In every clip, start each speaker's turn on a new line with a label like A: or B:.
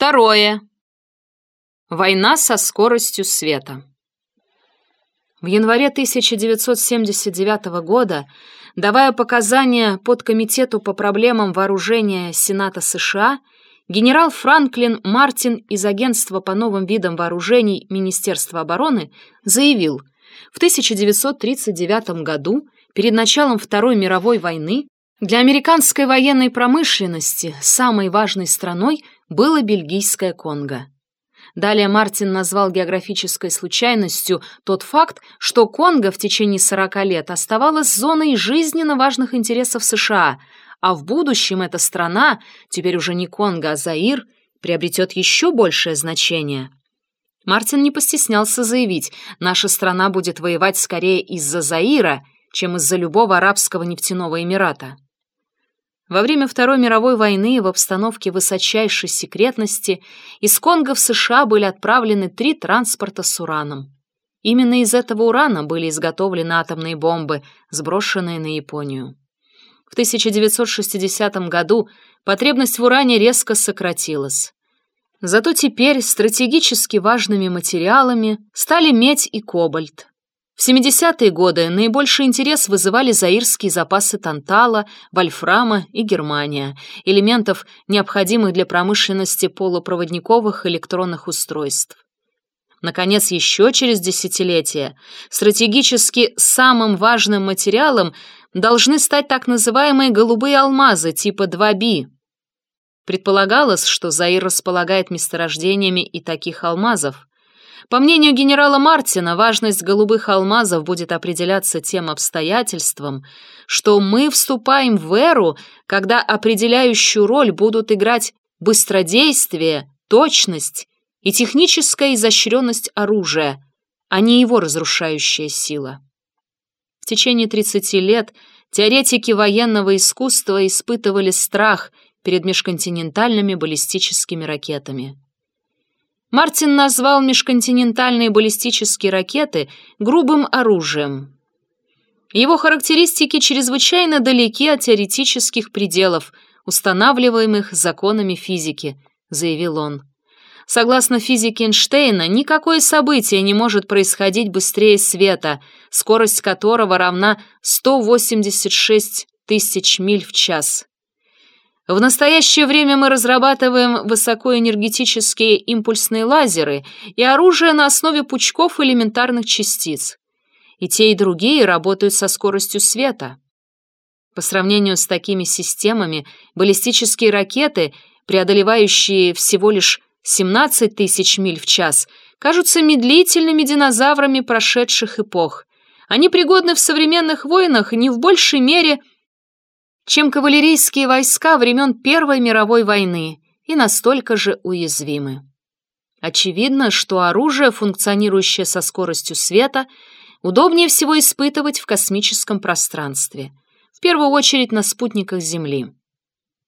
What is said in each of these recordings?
A: Второе. Война со скоростью света. В январе 1979 года, давая показания подкомитету по проблемам вооружения Сената США, генерал Франклин Мартин из Агентства по новым видам вооружений Министерства обороны заявил, в 1939 году, перед началом Второй мировой войны, для американской военной промышленности самой важной страной было бельгийское Конго. Далее Мартин назвал географической случайностью тот факт, что Конго в течение 40 лет оставалась зоной жизненно важных интересов США, а в будущем эта страна, теперь уже не Конго, а Заир, приобретет еще большее значение. Мартин не постеснялся заявить, наша страна будет воевать скорее из-за Заира, чем из-за любого арабского нефтяного эмирата. Во время Второй мировой войны в обстановке высочайшей секретности из Конго в США были отправлены три транспорта с ураном. Именно из этого урана были изготовлены атомные бомбы, сброшенные на Японию. В 1960 году потребность в уране резко сократилась. Зато теперь стратегически важными материалами стали медь и кобальт, в 70-е годы наибольший интерес вызывали заирские запасы тантала, вольфрама и германия, элементов, необходимых для промышленности полупроводниковых электронных устройств. Наконец, еще через десятилетия стратегически самым важным материалом должны стать так называемые голубые алмазы типа 2B. Предполагалось, что Заир располагает месторождениями и таких алмазов. По мнению генерала Мартина, важность голубых алмазов будет определяться тем обстоятельством, что мы вступаем в эру, когда определяющую роль будут играть быстродействие, точность и техническая изощренность оружия, а не его разрушающая сила. В течение 30 лет теоретики военного искусства испытывали страх перед межконтинентальными баллистическими ракетами. Мартин назвал межконтинентальные баллистические ракеты грубым оружием. Его характеристики чрезвычайно далеки от теоретических пределов, устанавливаемых законами физики, заявил он. Согласно физике Эйнштейна, никакое событие не может происходить быстрее света, скорость которого равна 186 тысяч миль в час. В настоящее время мы разрабатываем высокоэнергетические импульсные лазеры и оружие на основе пучков элементарных частиц. И те, и другие работают со скоростью света. По сравнению с такими системами, баллистические ракеты, преодолевающие всего лишь 17 тысяч миль в час, кажутся медлительными динозаврами прошедших эпох. Они пригодны в современных войнах не в большей мере, чем кавалерийские войска времен Первой мировой войны и настолько же уязвимы. Очевидно, что оружие, функционирующее со скоростью света, удобнее всего испытывать в космическом пространстве, в первую очередь на спутниках Земли.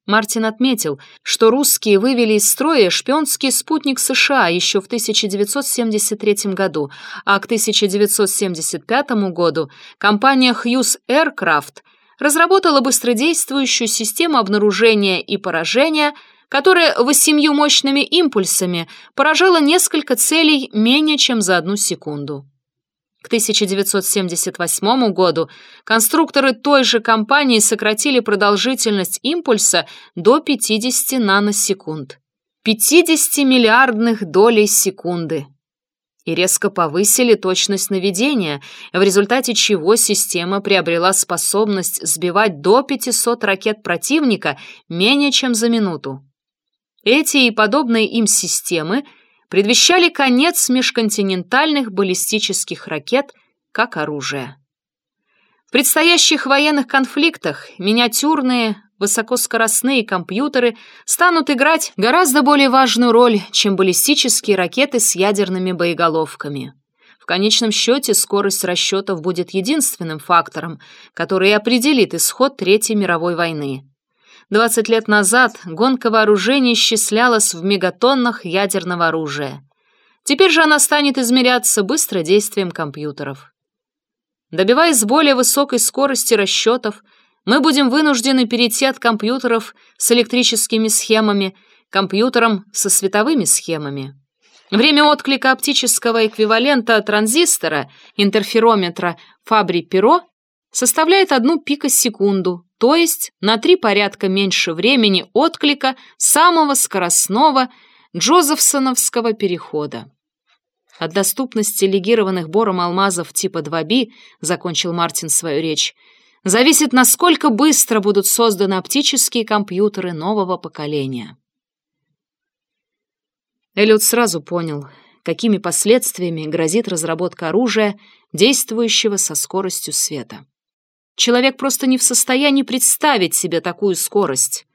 A: Мартин отметил, что русские вывели из строя шпионский спутник США еще в 1973 году, а к 1975 году компания Hughes Aircraft разработала быстродействующую систему обнаружения и поражения, которая восемью мощными импульсами поражала несколько целей менее чем за одну секунду. К 1978 году конструкторы той же компании сократили продолжительность импульса до 50 наносекунд. 50 миллиардных долей секунды и резко повысили точность наведения, в результате чего система приобрела способность сбивать до 500 ракет противника менее чем за минуту. Эти и подобные им системы предвещали конец межконтинентальных баллистических ракет как оружия. В предстоящих военных конфликтах миниатюрные, высокоскоростные компьютеры станут играть гораздо более важную роль, чем баллистические ракеты с ядерными боеголовками. В конечном счете скорость расчетов будет единственным фактором, который определит исход Третьей мировой войны. 20 лет назад гонка вооружений исчислялась в мегатоннах ядерного оружия. Теперь же она станет измеряться быстродействием компьютеров. Добиваясь более высокой скорости расчетов, мы будем вынуждены перейти от компьютеров с электрическими схемами компьютером со световыми схемами. Время отклика оптического эквивалента транзистора, интерферометра Фабри-Перо составляет одну пикосекунду, то есть на три порядка меньше времени отклика самого скоростного Джозефсоновского перехода. От доступности легированных бором алмазов типа 2B, закончил Мартин свою речь, зависит, насколько быстро будут созданы оптические компьютеры нового поколения. Эллиот сразу понял, какими последствиями грозит разработка оружия, действующего со скоростью света. Человек просто не в состоянии представить себе такую скорость.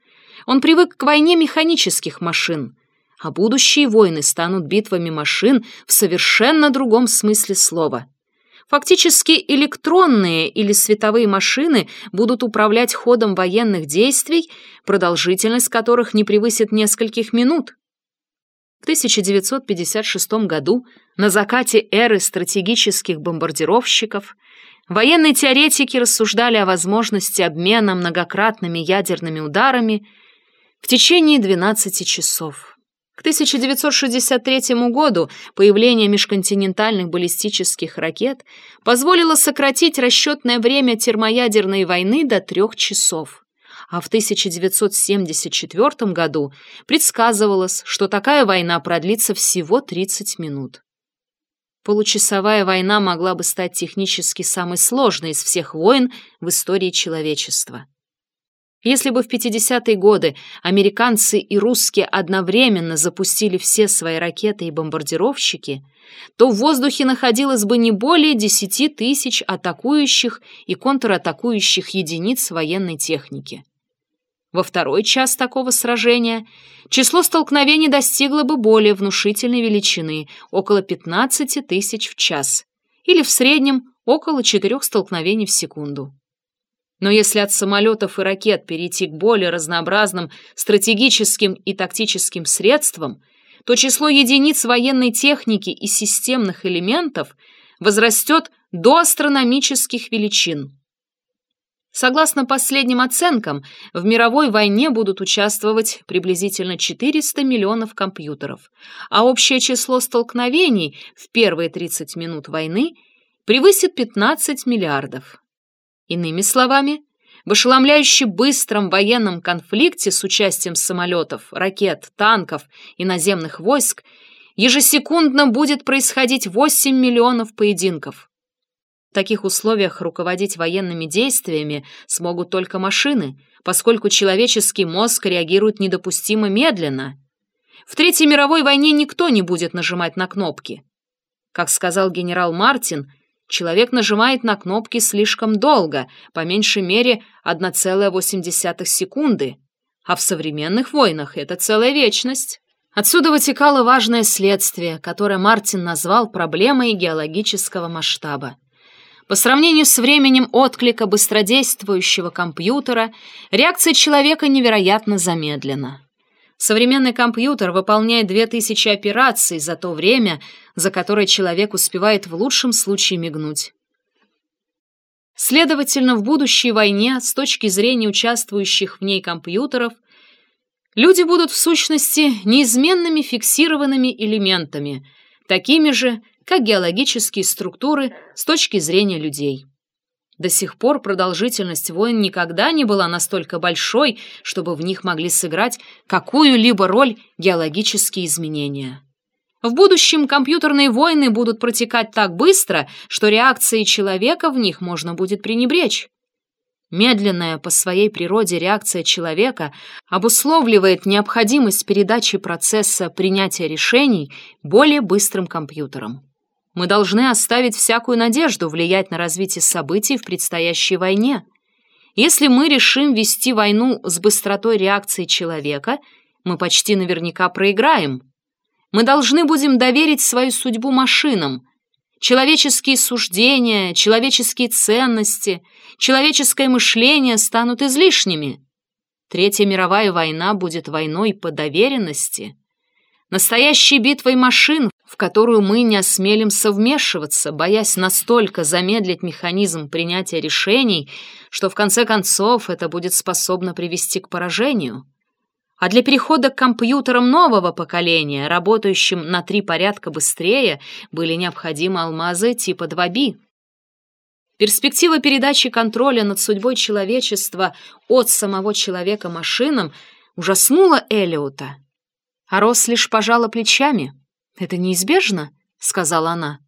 A: Он привык к войне механических машин, а будущие войны станут битвами машин в совершенно другом смысле слова. Фактически электронные или световые машины будут управлять ходом военных действий, продолжительность которых не превысит нескольких минут. В 1956 году, на закате эры стратегических бомбардировщиков, военные теоретики рассуждали о возможности обмена многократными ядерными ударами в течение 12 часов. К 1963 году появление межконтинентальных баллистических ракет позволило сократить расчетное время термоядерной войны до трех часов а в 1974 году предсказывалось, что такая война продлится всего 30 минут. Получасовая война могла бы стать технически самой сложной из всех войн в истории человечества. Если бы в 50-е годы американцы и русские одновременно запустили все свои ракеты и бомбардировщики, то в воздухе находилось бы не более 10 тысяч атакующих и контратакующих единиц военной техники. Во второй час такого сражения число столкновений достигло бы более внушительной величины – около 15 тысяч в час, или в среднем около четырех столкновений в секунду. Но если от самолетов и ракет перейти к более разнообразным стратегическим и тактическим средствам, то число единиц военной техники и системных элементов возрастет до астрономических величин. Согласно последним оценкам, в мировой войне будут участвовать приблизительно 400 миллионов компьютеров, а общее число столкновений в первые 30 минут войны превысит 15 миллиардов. Иными словами, в ошеломляюще быстром военном конфликте с участием самолетов, ракет, танков и наземных войск ежесекундно будет происходить 8 миллионов поединков. В таких условиях руководить военными действиями смогут только машины, поскольку человеческий мозг реагирует недопустимо медленно. В Третьей мировой войне никто не будет нажимать на кнопки. Как сказал генерал Мартин, человек нажимает на кнопки слишком долго, по меньшей мере 1,8 секунды, а в современных войнах это целая вечность. Отсюда вытекало важное следствие, которое Мартин назвал проблемой геологического масштаба. По сравнению с временем отклика быстродействующего компьютера, реакция человека невероятно замедлена. Современный компьютер выполняет 2000 операций за то время, за которое человек успевает в лучшем случае мигнуть. Следовательно, в будущей войне, с точки зрения участвующих в ней компьютеров, люди будут в сущности неизменными фиксированными элементами, такими же, как геологические структуры с точки зрения людей. До сих пор продолжительность войн никогда не была настолько большой, чтобы в них могли сыграть какую-либо роль геологические изменения. В будущем компьютерные войны будут протекать так быстро, что реакции человека в них можно будет пренебречь. Медленная по своей природе реакция человека обусловливает необходимость передачи процесса принятия решений более быстрым компьютерам. Мы должны оставить всякую надежду влиять на развитие событий в предстоящей войне. Если мы решим вести войну с быстротой реакции человека, мы почти наверняка проиграем. Мы должны будем доверить свою судьбу машинам. Человеческие суждения, человеческие ценности, человеческое мышление станут излишними. Третья мировая война будет войной по доверенности. Настоящей битвой машин, в которую мы не осмелимся вмешиваться, боясь настолько замедлить механизм принятия решений, что в конце концов это будет способно привести к поражению. А для перехода к компьютерам нового поколения, работающим на три порядка быстрее, были необходимы алмазы типа 2B. Перспектива передачи контроля над судьбой человечества от самого человека машинам ужаснула Элиота. А Рос лишь пожала плечами. «Это неизбежно», — сказала она.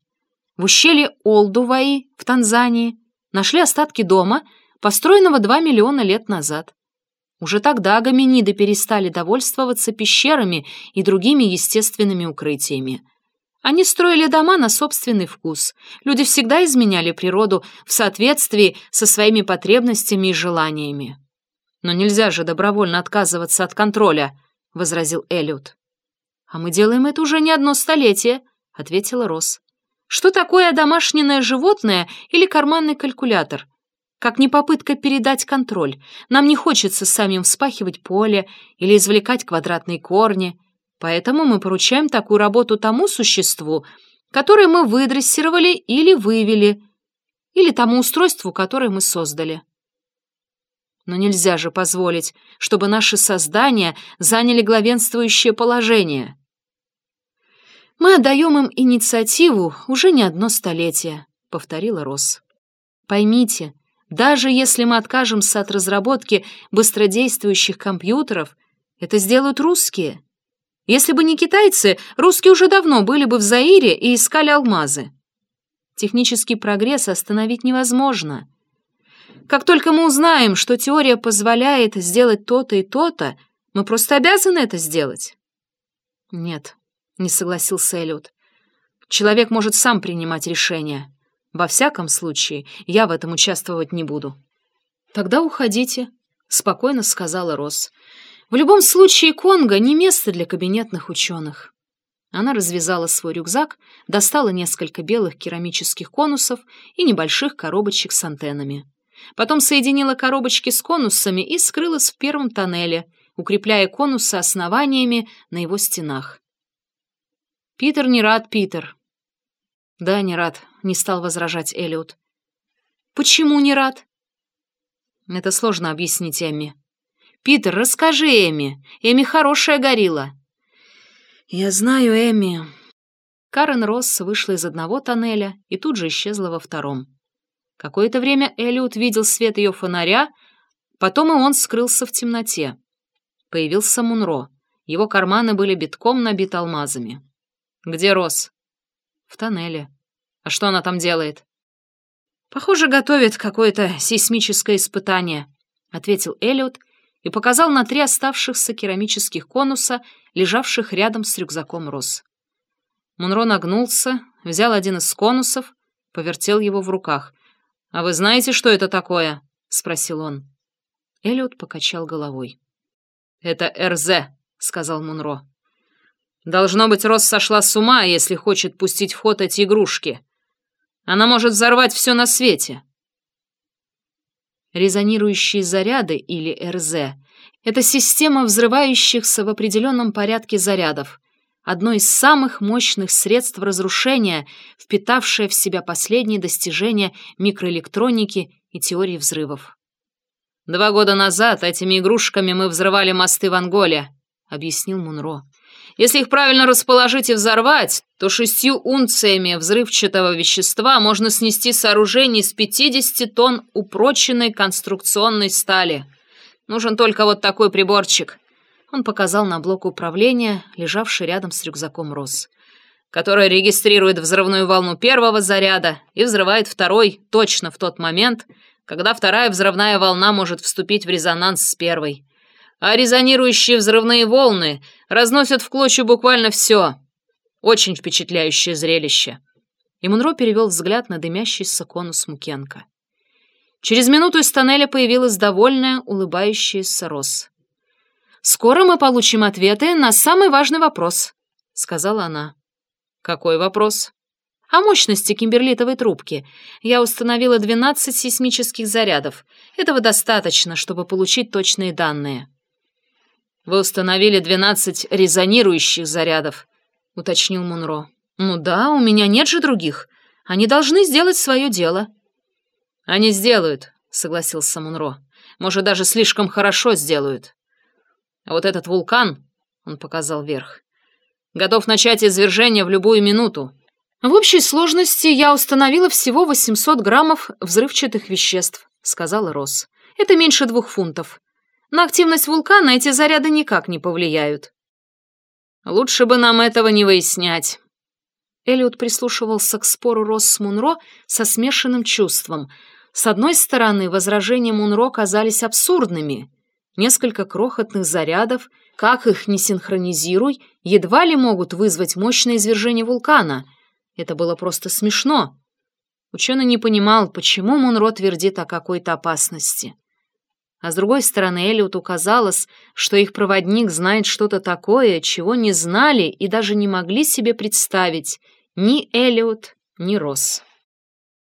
A: В ущелье Олдуваи в Танзании нашли остатки дома, построенного 2 миллиона лет назад. Уже тогда гоминиды перестали довольствоваться пещерами и другими естественными укрытиями. Они строили дома на собственный вкус. Люди всегда изменяли природу в соответствии со своими потребностями и желаниями. «Но нельзя же добровольно отказываться от контроля», — возразил Эллиот. «А мы делаем это уже не одно столетие», — ответила Росс. «Что такое домашнее животное или карманный калькулятор? Как не попытка передать контроль. Нам не хочется самим вспахивать поле или извлекать квадратные корни». Поэтому мы поручаем такую работу тому существу, которое мы выдрессировали или вывели, или тому устройству, которое мы создали. Но нельзя же позволить, чтобы наши создания заняли главенствующее положение. Мы отдаем им инициативу уже не одно столетие, повторила Росс. Поймите, даже если мы откажемся от разработки быстродействующих компьютеров, это сделают русские — если бы не китайцы, русские уже давно были бы в Заире и искали алмазы. Технический прогресс остановить невозможно. Как только мы узнаем, что теория позволяет сделать то-то и то-то, мы просто обязаны это сделать. Нет, не согласился Эллиот. Человек может сам принимать решения. Во всяком случае, я в этом участвовать не буду. Тогда уходите, спокойно сказала Росс. В любом случае, Конго не место для кабинетных ученых. Она развязала свой рюкзак, достала несколько белых керамических конусов и небольших коробочек с антеннами. Потом соединила коробочки с конусами и скрылась в первом тоннеле, укрепляя конусы основаниями на его стенах. «Питер не рад, Питер». «Да, не рад», — не стал возражать Эллиот. «Почему не рад?» «Это сложно объяснить Эмми. Питер, расскажи Эми. Эми хорошая горилла». «Я знаю Эми». Карен Росс вышла из одного тоннеля и тут же исчезла во втором. Какое-то время Элliот видел свет ее фонаря, потом и он скрылся в темноте. Появился Мунро. Его карманы были битком набиты алмазами. «Где Росс?» «В тоннеле». «А что она там делает?» «Похоже, готовит какое-то сейсмическое испытание», — ответил Эллиот и показал на три оставшихся керамических конуса, лежавших рядом с рюкзаком роз. Монро нагнулся, взял один из конусов, повертел его в руках. «А вы знаете, что это такое?» — спросил он. Эллиот покачал головой. «Это РЗ», — сказал Мунро. «Должно быть, Рос сошла с ума, если хочет пустить в ход эти игрушки. Она может взорвать все на свете». Резонирующие заряды, или РЗ, это система взрывающихся в определенном порядке зарядов, одно из самых мощных средств разрушения, впитавшее в себя последние достижения микроэлектроники и теории взрывов. «Два года назад этими игрушками мы взрывали мосты в Анголе», — объяснил Мунро. Если их правильно расположить и взорвать, то шестью унциями взрывчатого вещества можно снести сооружение из 50 тонн упроченной конструкционной стали. Нужен только вот такой приборчик. Он показал на блок управления, лежавший рядом с рюкзаком Рос, который регистрирует взрывную волну первого заряда и взрывает второй точно в тот момент, когда вторая взрывная волна может вступить в резонанс с первой а резонирующие взрывные волны разносят в клочья буквально все. Очень впечатляющее зрелище. И Мунро перевел взгляд на дымящийся конус Мукенко. Через минуту из тоннеля появилась довольная, улыбающаяся Рос. «Скоро мы получим ответы на самый важный вопрос», — сказала она. «Какой вопрос?» «О мощности кимберлитовой трубки. Я установила 12 сейсмических зарядов. Этого достаточно, чтобы получить точные данные». «Вы установили двенадцать резонирующих зарядов», — уточнил Мунро. «Ну да, у меня нет же других. Они должны сделать свое дело». «Они сделают», — согласился Мунро. «Может, даже слишком хорошо сделают». А вот этот вулкан, он показал вверх, готов начать извержение в любую минуту. В общей сложности я установила всего 800 граммов взрывчатых веществ, сказала Росс. Это меньше двух фунтов. На активность вулкана эти заряды никак не повлияют. Лучше бы нам этого не выяснять. Элliot прислушивался к спору Росс Мунро со смешанным чувством. С одной стороны, возражения Мунро казались абсурдными. Несколько крохотных зарядов, как их не синхронизируй, едва ли могут вызвать мощное извержение вулкана. Это было просто смешно. Ученый не понимал, почему Мунро твердит о какой-то опасности. А с другой стороны, Эллиоту казалось, что их проводник знает что-то такое, чего не знали и даже не могли себе представить ни Эллиот, ни Росс.